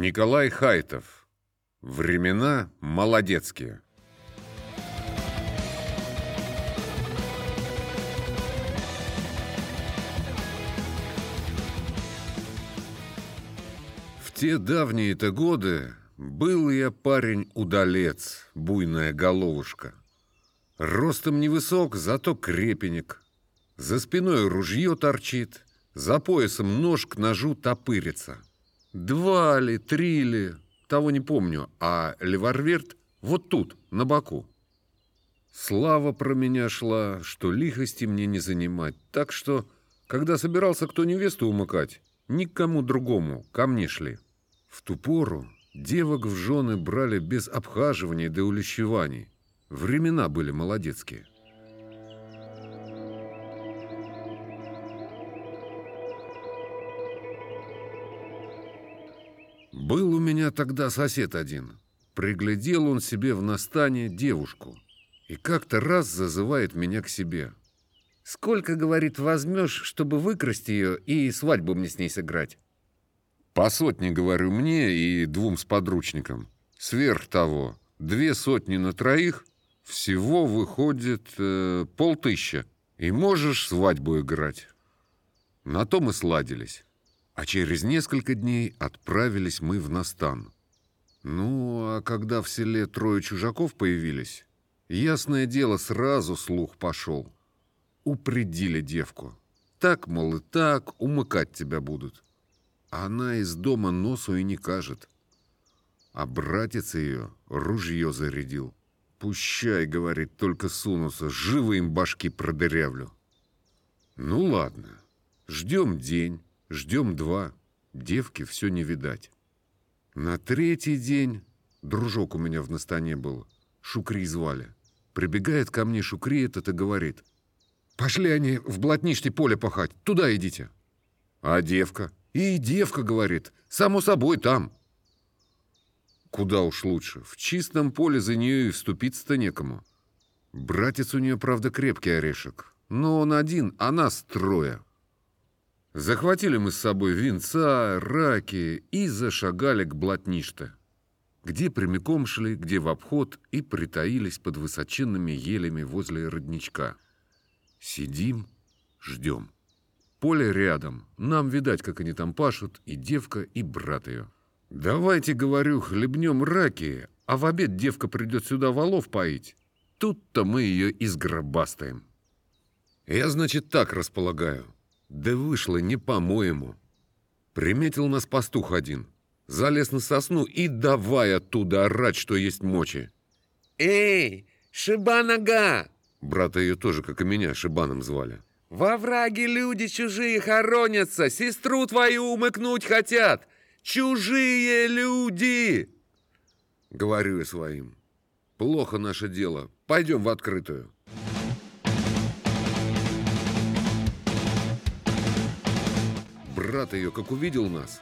Николай Хайтов. Времена молодецкие. В те давние-то годы был я парень-удалец, буйная головушка. Ростом невысок, зато крепенек. За спиной ружье торчит, за поясом нож к ножу топырится. Два ли, три ли, того не помню, а леварверт вот тут, на боку. Слава про меня шла, что лихости мне не занимать, так что, когда собирался кто невесту умыкать, никому другому ко мне шли. В ту пору девок в жены брали без обхаживаний да улещеваний. Времена были молодецкие. Был у меня тогда сосед один. Приглядел он себе в настане девушку. И как-то раз зазывает меня к себе. Сколько, говорит, возьмешь, чтобы выкрасть ее и свадьбу мне с ней сыграть? По сотне, говорю, мне и двум сподручникам. Сверх того, две сотни на троих, всего выходит э, полтыща. И можешь свадьбу играть. На то мы сладились. А через несколько дней отправились мы в Настан. Ну, а когда в селе трое чужаков появились, ясное дело, сразу слух пошел. Упредили девку. Так, мол, и так, умыкать тебя будут. Она из дома носу и не кажет. А братец ее ружье зарядил. «Пущай, — говорит, — только сунутся, живо им башки продырявлю». Ну, ладно, ждем день. Ждем два. Девки все не видать. На третий день дружок у меня в настане был. Шукри звали. Прибегает ко мне Шукри этот и говорит. Пошли они в блатниште поле пахать. Туда идите. А девка? И девка, говорит. Само собой, там. Куда уж лучше. В чистом поле за нее и вступиться-то некому. Братец у нее, правда, крепкий орешек. Но он один, а нас трое. Захватили мы с собой винца, раки и зашагали к блатниште, где прямиком шли, где в обход и притаились под высоченными елями возле родничка. Сидим, ждем. Поле рядом, нам видать, как они там пашут, и девка, и брат ее. Давайте, говорю, хлебнем раки, а в обед девка придет сюда валов поить. Тут-то мы ее изгробастаем. Я, значит, так располагаю. Да вышло не по-моему. Приметил нас пастух один. Залез на сосну и давай оттуда орать, что есть мочи. «Эй, шиба-нога!» Брата ее тоже, как и меня, шибаном звали. «Во враге люди чужие хоронятся, сестру твою умыкнуть хотят! Чужие люди!» Говорю я своим. «Плохо наше дело, пойдем в открытую». Брат ее, как увидел нас,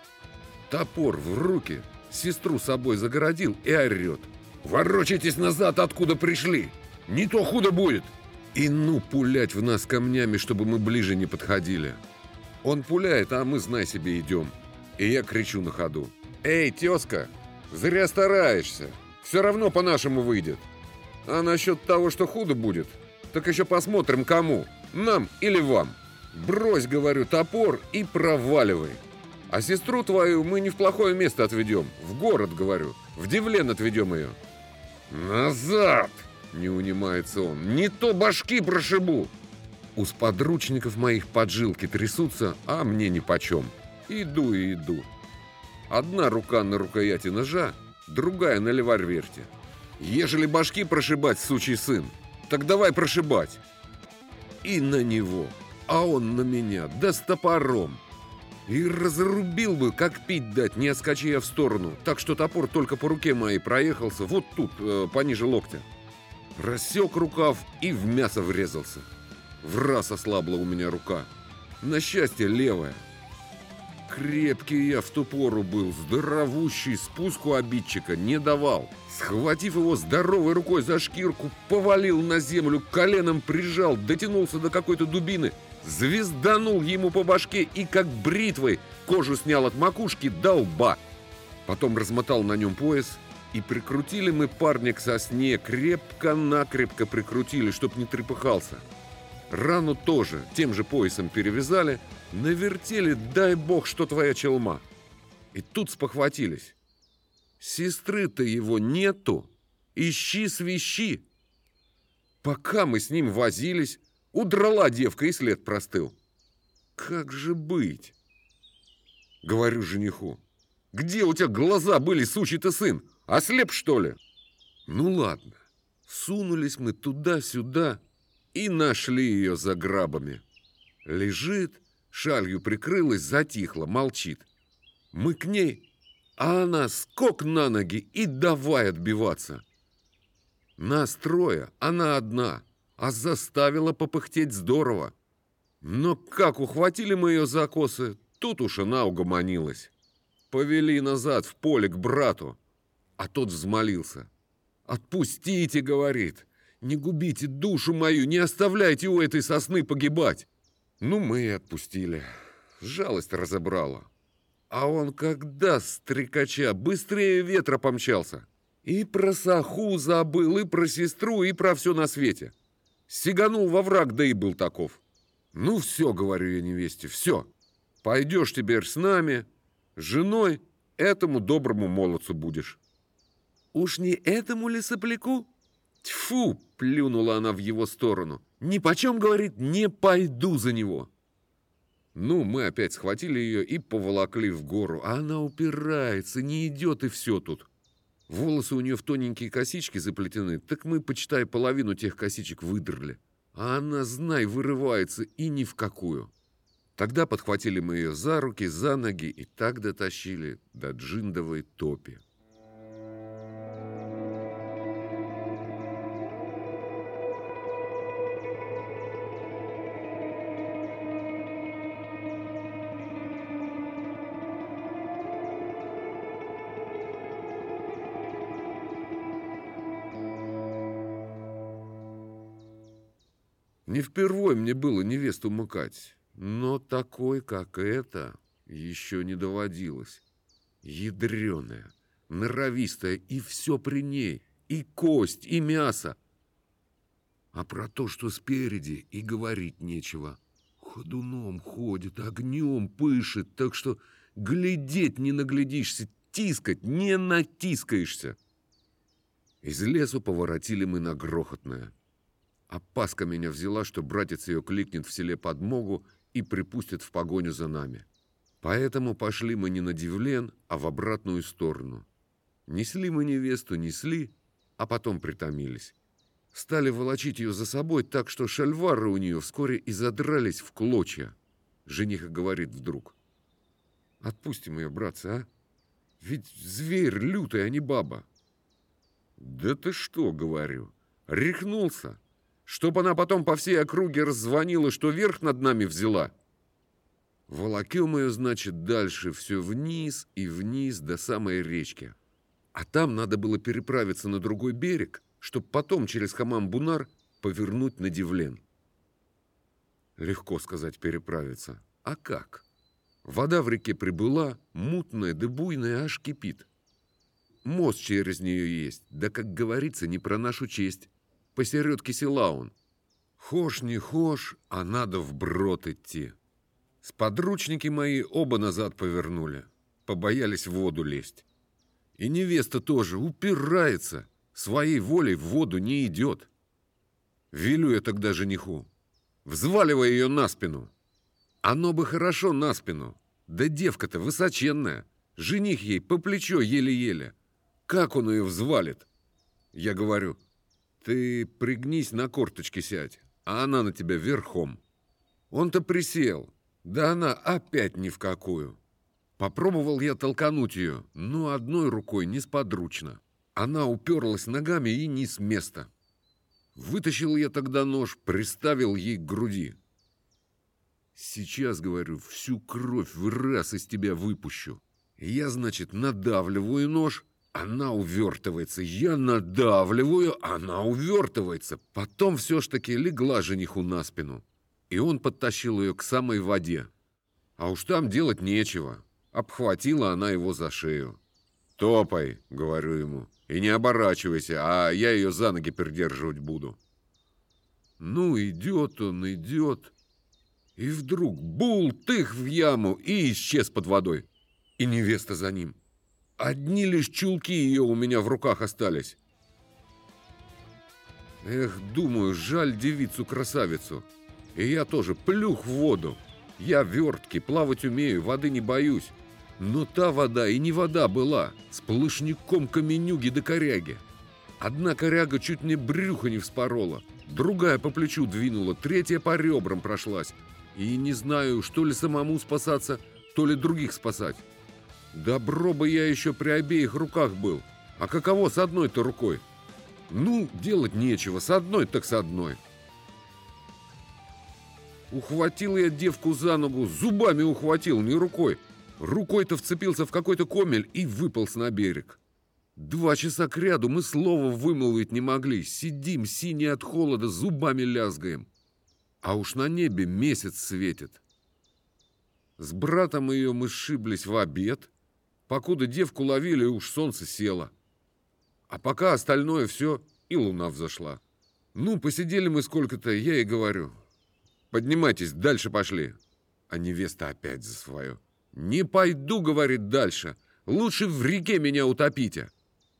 топор в руки, сестру собой загородил и орет. «Ворочайтесь назад, откуда пришли! Не то худо будет!» И ну пулять в нас камнями, чтобы мы ближе не подходили. Он пуляет, а мы, знай себе, идем. И я кричу на ходу. «Эй, тезка, зря стараешься. Все равно по-нашему выйдет. А насчет того, что худо будет, так еще посмотрим кому. Нам или вам». Брось, говорю, топор и проваливай. А сестру твою мы не в плохое место отведем. В город, говорю. В Девлен отведем ее. Назад! Не унимается он. Не то башки прошибу. У сподручников моих поджилки трясутся, а мне нипочем. Иду и иду. Одна рука на рукояти ножа, другая на леварверте. Ежели башки прошибать, сучий сын, так давай прошибать. И на него а он на меня, да с топором. И разрубил бы, как пить дать, не отскочи я в сторону, так что топор только по руке моей проехался, вот тут, э, пониже локтя. Рассек рукав и в мясо врезался. В раз ослабла у меня рука. На счастье, левая. Крепкий я в ту пору был, здоровущий, спуску обидчика не давал. Схватив его здоровой рукой за шкирку, повалил на землю, коленом прижал, дотянулся до какой-то дубины – звезданул ему по башке и как бритвой кожу снял от макушки до лба. Потом размотал на нем пояс, и прикрутили мы парня к сосне, крепко-накрепко прикрутили, чтоб не трепыхался. Рану тоже тем же поясом перевязали, навертели, дай бог, что твоя челма. И тут спохватились. Сестры-то его нету, ищи свищи. Пока мы с ним возились, удрала девка и след простыл. Как же быть? Говорю жениху. Где у тебя глаза были, сучий ты сын? Ослеп, что ли? Ну ладно. Сунулись мы туда-сюда и нашли ее за грабами. Лежит, шалью прикрылась, затихла, молчит. Мы к ней, а она скок на ноги и давай отбиваться. Нас трое, она одна, а заставила попыхтеть здорово. Но как ухватили мы ее за косы, тут уж она угомонилась. Повели назад в поле к брату, а тот взмолился. «Отпустите, — говорит, — не губите душу мою, не оставляйте у этой сосны погибать!» Ну, мы и отпустили. Жалость разобрала. А он когда стрекача быстрее ветра помчался. И про Саху забыл, и про сестру, и про все на свете. Сиганул во враг, да и был таков. Ну все, говорю я невесте, все. Пойдешь теперь с нами, женой этому доброму молодцу будешь. Уж не этому ли сопляку? Тьфу, плюнула она в его сторону. Ни почем, говорит, не пойду за него. Ну, мы опять схватили ее и поволокли в гору. А она упирается, не идет и все тут. Волосы у нее в тоненькие косички заплетены, так мы, почитай, половину тех косичек выдрали. А она, знай, вырывается и ни в какую. Тогда подхватили мы ее за руки, за ноги и так дотащили до джиндовой топи. Не впервой мне было невесту мыкать, но такой, как эта, еще не доводилось. Ядреная, норовистая, и все при ней, и кость, и мясо. А про то, что спереди, и говорить нечего. Ходуном ходит, огнем пышет, так что глядеть не наглядишься, тискать не натискаешься. Из лесу поворотили мы на Грохотное. А Паска меня взяла, что братец ее кликнет в селе подмогу и припустит в погоню за нами. Поэтому пошли мы не на Дивлен, а в обратную сторону. Несли мы невесту, несли, а потом притомились. Стали волочить ее за собой так, что шальвары у нее вскоре и задрались в клочья. Жениха говорит вдруг. «Отпустим ее, братцы, а? Ведь зверь лютый, а не баба». «Да ты что?» — говорю. «Рехнулся. Чтоб она потом по всей округе раззвонила, что верх над нами взяла. Волокем ее, значит, дальше все вниз и вниз до самой речки. А там надо было переправиться на другой берег, чтоб потом через Хамам-Бунар повернуть на Дивлен. Легко сказать переправиться. А как? Вода в реке прибыла, мутная да буйная, аж кипит. Мост через нее есть, да, как говорится, не про нашу честь посередке села он. Хошь не хошь, а надо вброд идти. Сподручники мои оба назад повернули, побоялись в воду лезть. И невеста тоже упирается, своей волей в воду не идет. Велю я тогда жениху, взваливай ее на спину. Оно бы хорошо на спину, да девка-то высоченная, жених ей по плечо еле-еле. Как он ее взвалит? Я говорю, ты пригнись на корточки сядь, а она на тебя верхом. Он-то присел, да она опять ни в какую. Попробовал я толкануть ее, но одной рукой несподручно. Она уперлась ногами и не с места. Вытащил я тогда нож, приставил ей к груди. Сейчас, говорю, всю кровь в раз из тебя выпущу. Я, значит, надавливаю нож, она увертывается, я надавливаю, она увертывается. Потом все ж таки легла жениху на спину. И он подтащил ее к самой воде. А уж там делать нечего. Обхватила она его за шею. «Топай», — говорю ему, — «и не оборачивайся, а я ее за ноги придерживать буду». Ну, идет он, идет, и вдруг бултых в яму и исчез под водой. И невеста за ним. Одни лишь чулки ее у меня в руках остались. Эх, думаю, жаль девицу-красавицу. И я тоже плюх в воду. Я верткий, плавать умею, воды не боюсь. Но та вода и не вода была, с полышником каменюги до коряги. Одна коряга чуть мне брюхо не вспорола, другая по плечу двинула, третья по ребрам прошлась. И не знаю, что ли самому спасаться, то ли других спасать. Добро бы я еще при обеих руках был. А каково с одной-то рукой? Ну, делать нечего, с одной так с одной. Ухватил я девку за ногу, зубами ухватил, не рукой. Рукой-то вцепился в какой-то комель и выполз на берег. Два часа кряду мы слова вымолвить не могли. Сидим, синие от холода, зубами лязгаем. А уж на небе месяц светит. С братом ее мы сшиблись в обед. Покуда девку ловили, уж солнце село. А пока остальное все, и луна взошла. Ну, посидели мы сколько-то, я и говорю. Поднимайтесь, дальше пошли. А невеста опять за свое. Не пойду, говорит, дальше. Лучше в реке меня утопите.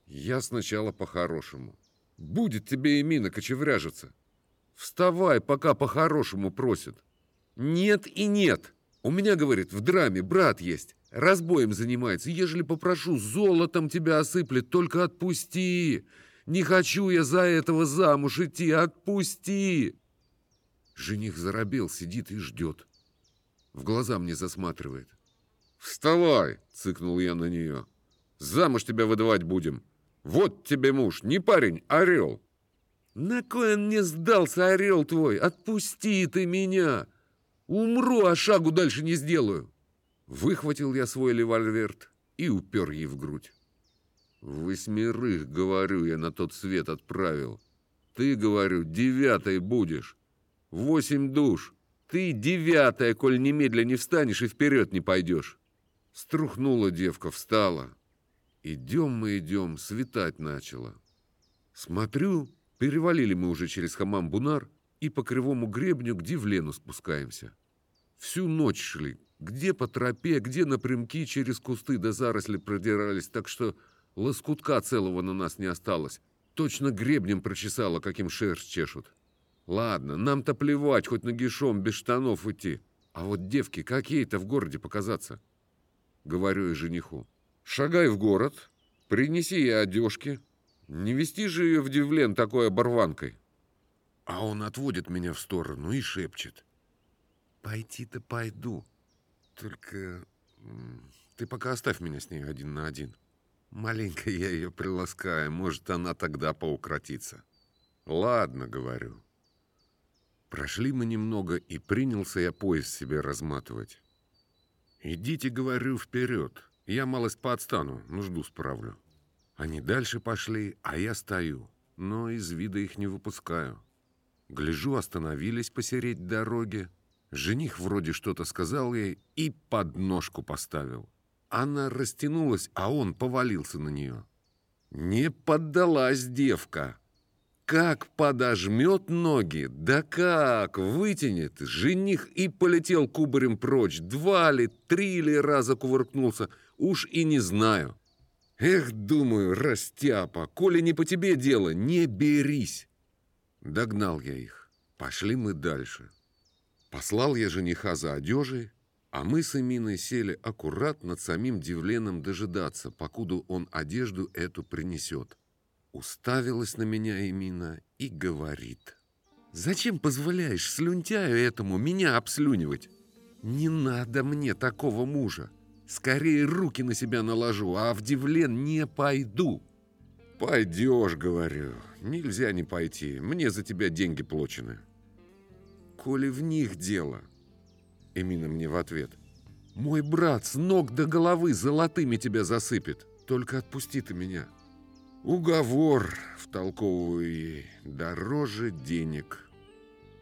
Я сначала по-хорошему. Будет тебе и мина кочевряжиться. Вставай, пока по-хорошему просит. Нет и нет. У меня, говорит, в драме брат есть. Разбоем занимается. Ежели попрошу, золотом тебя осыплет. Только отпусти. Не хочу я за этого замуж идти. Отпусти. Жених заробел, сидит и ждет. В глаза мне засматривает. «Вставай!» — цыкнул я на нее. «Замуж тебя выдавать будем. Вот тебе муж, не парень, орел!» «На кой он мне сдался, орел твой? Отпусти ты меня! Умру, а шагу дальше не сделаю!» Выхватил я свой револьверт и упер ей в грудь. «Восьмерых, говорю, я на тот свет отправил. Ты, говорю, девятой будешь. Восемь душ. Ты девятая, коль немедля не встанешь и вперед не пойдешь». Струхнула девка, встала. Идем мы, идем, светать начало. Смотрю, перевалили мы уже через хамам Бунар и по кривому гребню к Дивлену спускаемся. Всю ночь шли, где по тропе, где напрямки через кусты до заросли продирались, так что лоскутка целого на нас не осталось. Точно гребнем прочесало, каким шерсть чешут. Ладно, нам-то плевать, хоть нагишом, без штанов идти. А вот девки, как ей-то в городе показаться? Говорю и жениху. Шагай в город, принеси ей одежки. Не вести же ее в Дивлен такой оборванкой. А он отводит меня в сторону и шепчет. Пойти-то пойду. Только ты пока оставь меня с ней один на один. Маленько я ее приласкаю, может, она тогда поукротится. Ладно, говорю. Прошли мы немного, и принялся я пояс себе разматывать. «Идите, говорю, вперед. Я малость поотстану, нужду справлю». Они дальше пошли, а я стою, но из вида их не выпускаю. Гляжу, остановились посереть дороги. Жених вроде что-то сказал ей и подножку поставил. Она растянулась, а он повалился на нее. Не поддалась девка. Как подожмет ноги, да как вытянет. Жених и полетел кубарем прочь. Два ли, три ли раза кувыркнулся, уж и не знаю. Эх, думаю, растяпа, коли не по тебе дело, не берись. Догнал я их. Пошли мы дальше. Послал я жениха за одежей, а мы с Эминой сели аккурат над самим Дивленом дожидаться, покуда он одежду эту принесет. Уставилась на меня Эмина и говорит. «Зачем позволяешь слюнтяю этому меня обслюнивать? Не надо мне такого мужа. Скорее руки на себя наложу, а в Дивлен не пойду». «Пойдешь, — говорю. Нельзя не пойти. Мне за тебя деньги плачены». «Коли в них дело». Эмина мне в ответ. «Мой брат с ног до головы золотыми тебя засыпет. Только отпусти ты меня». Уговор, втолковываю ей, дороже денег.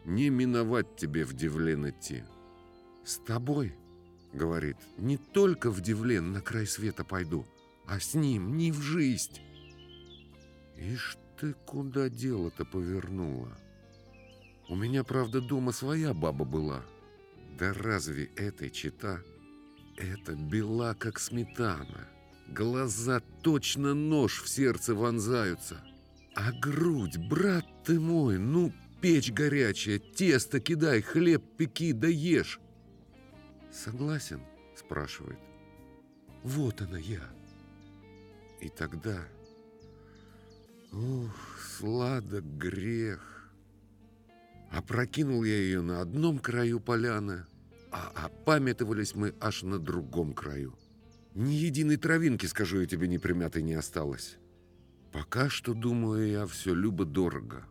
Не миновать тебе в Девлен идти. С тобой, говорит, не только в Девлен на край света пойду, а с ним не в жизнь. Ишь ты куда дело-то повернула? У меня, правда, дома своя баба была. Да разве этой чита? Это бела, как сметана. Глаза точно нож в сердце вонзаются. А грудь, брат ты мой, ну, печь горячая, тесто кидай, хлеб пеки да ешь. Согласен? Спрашивает. Вот она я. И тогда... Ух, сладок грех. Опрокинул я ее на одном краю поляны, а опамятовались мы аж на другом краю. Ни единой травинки, скажу я тебе, непримятой не осталось. Пока что, думаю я, все любо-дорого.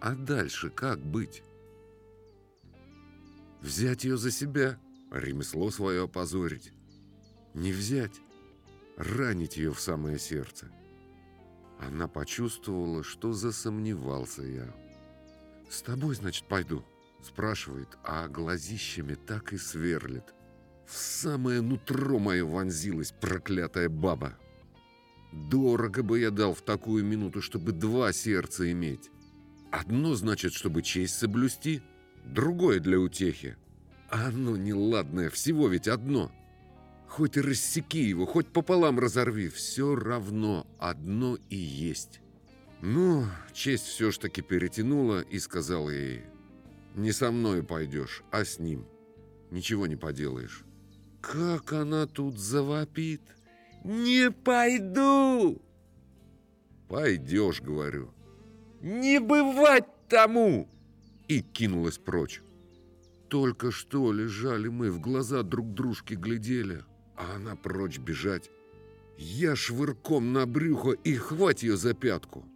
А дальше как быть? Взять ее за себя, ремесло свое опозорить. Не взять, ранить ее в самое сердце. Она почувствовала, что засомневался я. «С тобой, значит, пойду?» Спрашивает, а глазищами так и сверлит. В самое нутро мое вонзилась проклятая баба. Дорого бы я дал в такую минуту, чтобы два сердца иметь. Одно значит, чтобы честь соблюсти, другое для утехи. А оно неладное, всего ведь одно. Хоть рассеки его, хоть пополам разорви, все равно одно и есть. Ну, честь все ж таки перетянула и сказала ей, «Не со мною пойдешь, а с ним. Ничего не поделаешь». Как она тут завопит! «Не пойду!» «Пойдешь», — говорю. «Не бывать тому!» И кинулась прочь. Только что лежали мы, в глаза друг дружке глядели, а она прочь бежать. Я швырком на брюхо и хвать ее за пятку.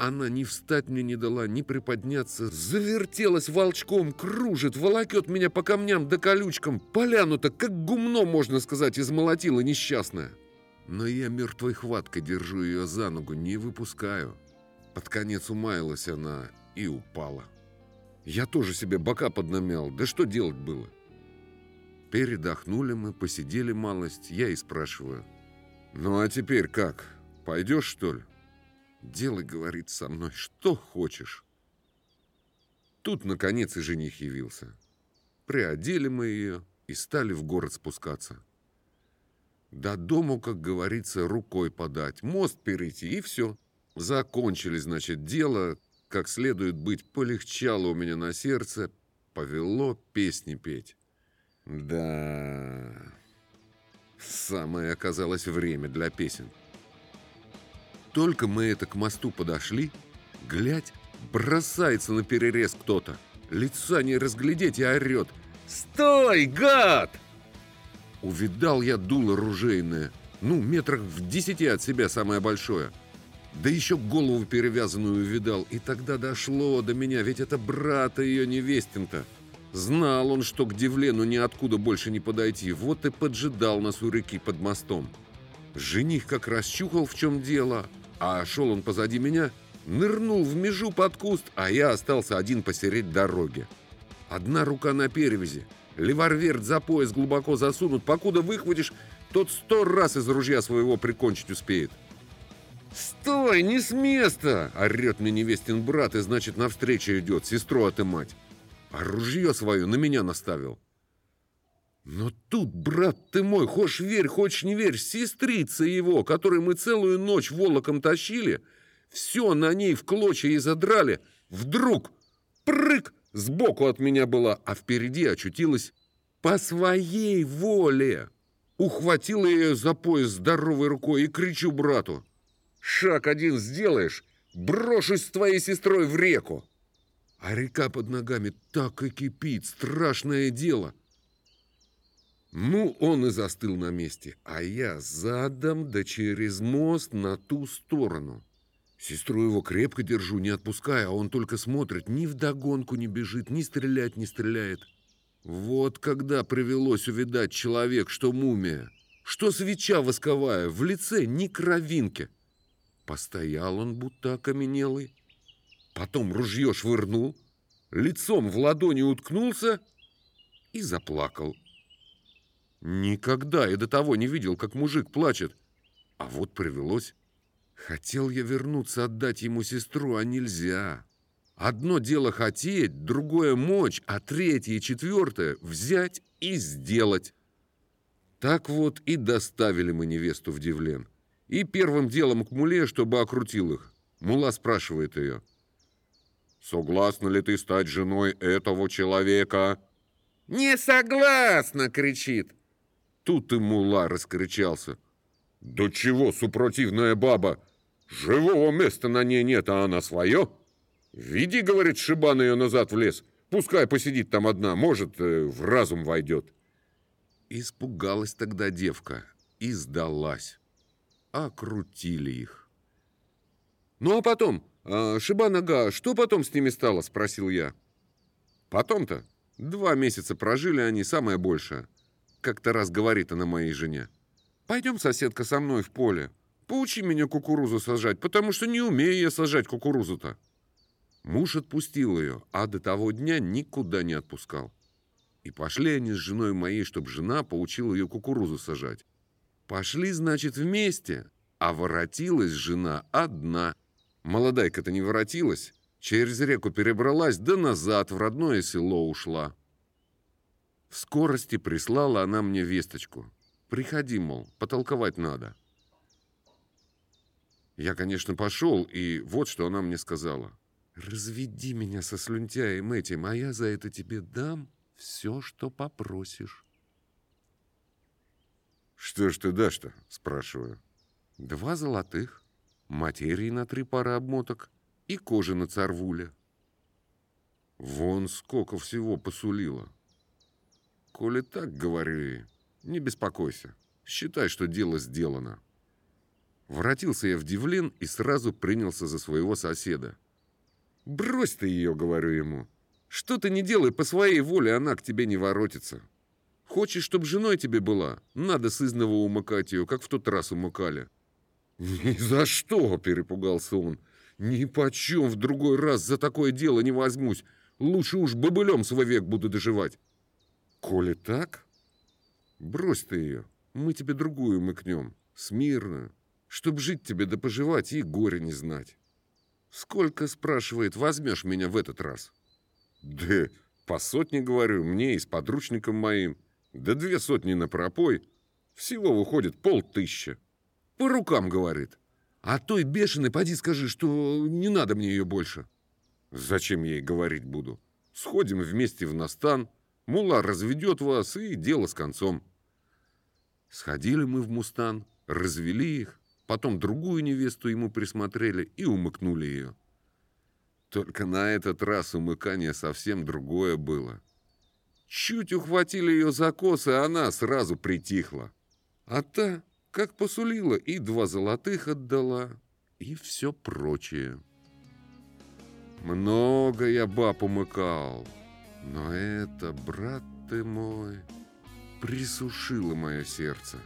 Она ни встать мне не дала, ни приподняться. Завертелась волчком, кружит, волокет меня по камням да колючкам. Поляну-то, как гумно, можно сказать, измолотила несчастная. Но я мертвой хваткой держу ее за ногу, не выпускаю. Под конец умаялась она и упала. Я тоже себе бока поднамял, да что делать было? Передохнули мы, посидели малость, я и спрашиваю. «Ну а теперь как? Пойдешь, что ли?» Делай, говорит, со мной что хочешь. Тут, наконец, и жених явился. Приодели мы ее и стали в город спускаться. До дому, как говорится, рукой подать, мост перейти, и все. Закончили, значит, дело, как следует быть, полегчало у меня на сердце, повело песни петь. Да, самое оказалось время для песен. Только мы это к мосту подошли, глядь, бросается на перерез кто-то. Лица не разглядеть и орет. «Стой, гад!» Увидал я дуло ружейное, ну, метрах в десяти от себя самое большое. Да еще голову перевязанную увидал, и тогда дошло до меня, ведь это брата ее невестин-то. Знал он, что к Девлену ниоткуда больше не подойти, вот и поджидал нас у реки под мостом. Жених как раз чухал, в чем дело, а шел он позади меня, нырнул в межу под куст, а я остался один посереть дороги. Одна рука на перевязи, леварверт за пояс глубоко засунут, покуда выхватишь, тот сто раз из ружья своего прикончить успеет. «Стой, не с места!» — орет мне невестин брат, и значит навстречу идет, сестру отымать. А ружье свое на меня наставил. Но тут, брат ты мой, хочешь верь, хочешь не верь, сестрица его, которой мы целую ночь волоком тащили, все на ней в клочья и задрали, вдруг прыг сбоку от меня была, а впереди очутилась по своей воле. Ухватила ее за пояс здоровой рукой и кричу брату. «Шаг один сделаешь, брошусь с твоей сестрой в реку!» А река под ногами так и кипит, страшное дело. Ну, он и застыл на месте, а я задом да через мост на ту сторону. Сестру его крепко держу, не отпуская, а он только смотрит, ни вдогонку не бежит, ни стрелять не стреляет. Вот когда привелось увидать человек, что мумия, что свеча восковая, в лице ни кровинки. Постоял он, будто окаменелый, потом ружье швырнул, лицом в ладони уткнулся и заплакал. Никогда я до того не видел, как мужик плачет. А вот привелось. Хотел я вернуться отдать ему сестру, а нельзя. Одно дело хотеть, другое мочь, а третье и четвертое взять и сделать. Так вот и доставили мы невесту в Дивлен. И первым делом к Муле, чтобы окрутил их. Мула спрашивает ее. «Согласна ли ты стать женой этого человека?» «Не согласна!» — кричит. Тут и Мула раскричался. «Да чего, супротивная баба! Живого места на ней нет, а она свое! Веди, — говорит Шибан, ее назад в лес. Пускай посидит там одна, может, э, в разум войдет». Испугалась тогда девка и сдалась. Окрутили их. «Ну а потом, а, Шиба-нога, что потом с ними стало?» – спросил я. «Потом-то? Два месяца прожили они, самое большее. Как-то раз говорит она моей жене. Пойдем, соседка, со мной в поле. Поучи меня кукурузу сажать, потому что не умею я сажать кукурузу-то». Муж отпустил ее, а до того дня никуда не отпускал. И пошли они с женой моей, чтобы жена поучила ее кукурузу сажать. Пошли, значит, вместе, а воротилась жена одна. Молодайка-то не воротилась, через реку перебралась, да назад в родное село ушла. В скорости прислала она мне весточку. Приходи, мол, потолковать надо. Я, конечно, пошел, и вот что она мне сказала. «Разведи меня со слюнтяем этим, а я за это тебе дам все, что попросишь». «Что ж ты дашь-то?» – спрашиваю. «Два золотых, материи на три пары обмоток и кожи на царвуле». Вон сколько всего посулила. Коли так, говорю не беспокойся. Считай, что дело сделано. Воротился я в Дивлен и сразу принялся за своего соседа. «Брось ты ее», — говорю ему. «Что ты не делай по своей воле, она к тебе не воротится. Хочешь, чтобы женой тебе была? Надо с изного умыкать ее, как в тот раз умыкали». «Ни за что!» — перепугался он. «Ни почем в другой раз за такое дело не возьмусь. Лучше уж бобылем свой век буду доживать». «Коли так, брось ты ее. Мы тебе другую мыкнем, смирную, чтоб жить тебе да поживать и горе не знать». «Сколько, — спрашивает, — возьмешь меня в этот раз?» «Да по сотне, говорю, мне и с подручником моим». Да две сотни на пропой. Всего выходит полтыща. По рукам, говорит. А той бешеной поди скажи, что не надо мне ее больше. Зачем ей говорить буду? Сходим вместе в Настан, мула разведет вас, и дело с концом. Сходили мы в Мустан, развели их, потом другую невесту ему присмотрели и умыкнули ее. Только на этот раз умыкание совсем другое было. Чуть ухватили ее за косы, она сразу притихла. А та, как посулила, и два золотых отдала, и все прочее. Много я баб умыкал, но это, брат ты мой, присушило мое сердце,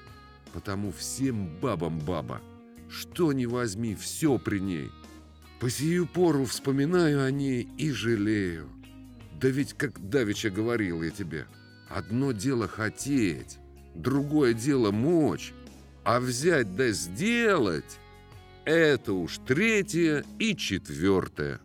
потому всем бабам баба, что ни возьми, все при ней. По сию пору вспоминаю о ней и жалею. Да ведь, как Давича говорил я тебе, одно дело хотеть, другое дело мочь, а взять да сделать – это уж третье и четвертое.